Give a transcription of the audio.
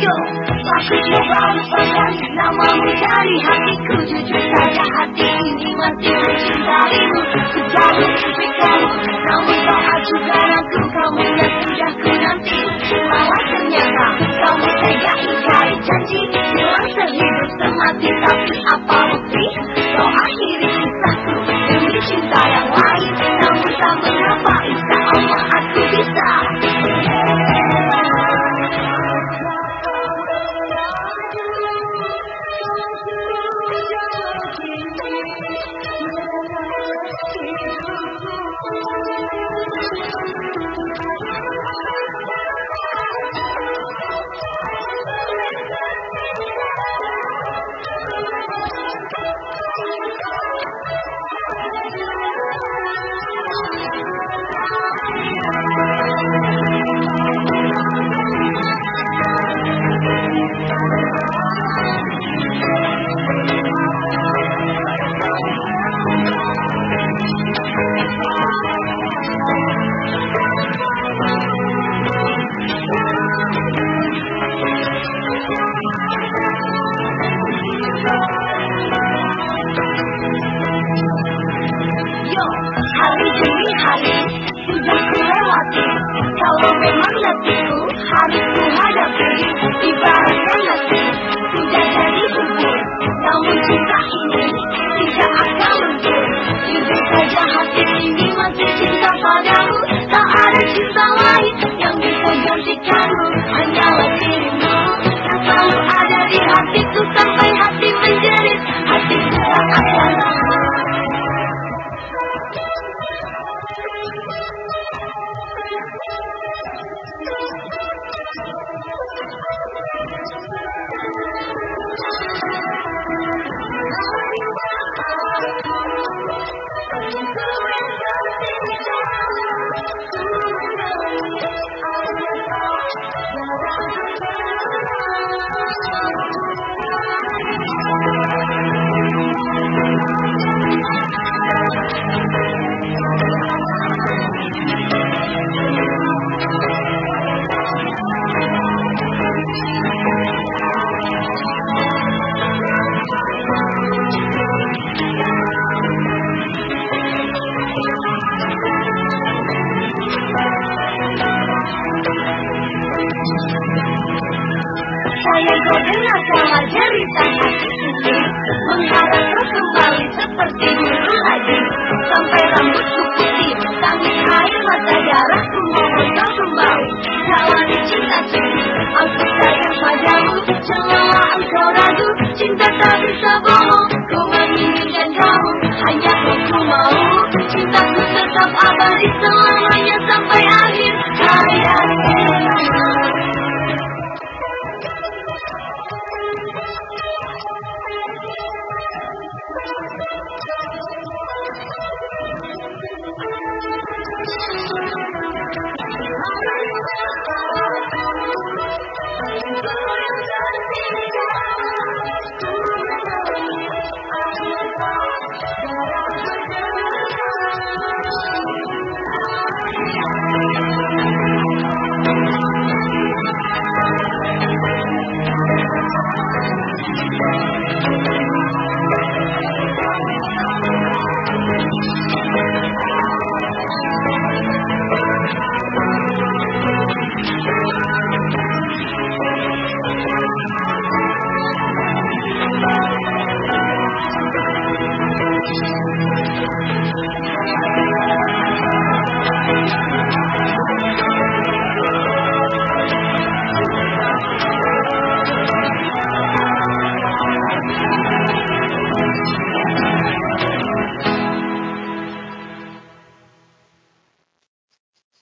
有发现我把你发现，那我梦到底，何必苦着挣扎？到底你到底真心在乎我？不在乎只是你，但我们把爱错当爱，你把梦当梦，你把心当心。原来原来，只是你。Bisa gantikanmu Hanyalah dirimu yang selalu ada di hatiku Sampai hati Sayang kau dengar sama cerita hati ini Mengharap kau kembali seperti dulu lagi. Sampai Tangis air mata kembali cinta Aku sayang Cinta tak bisa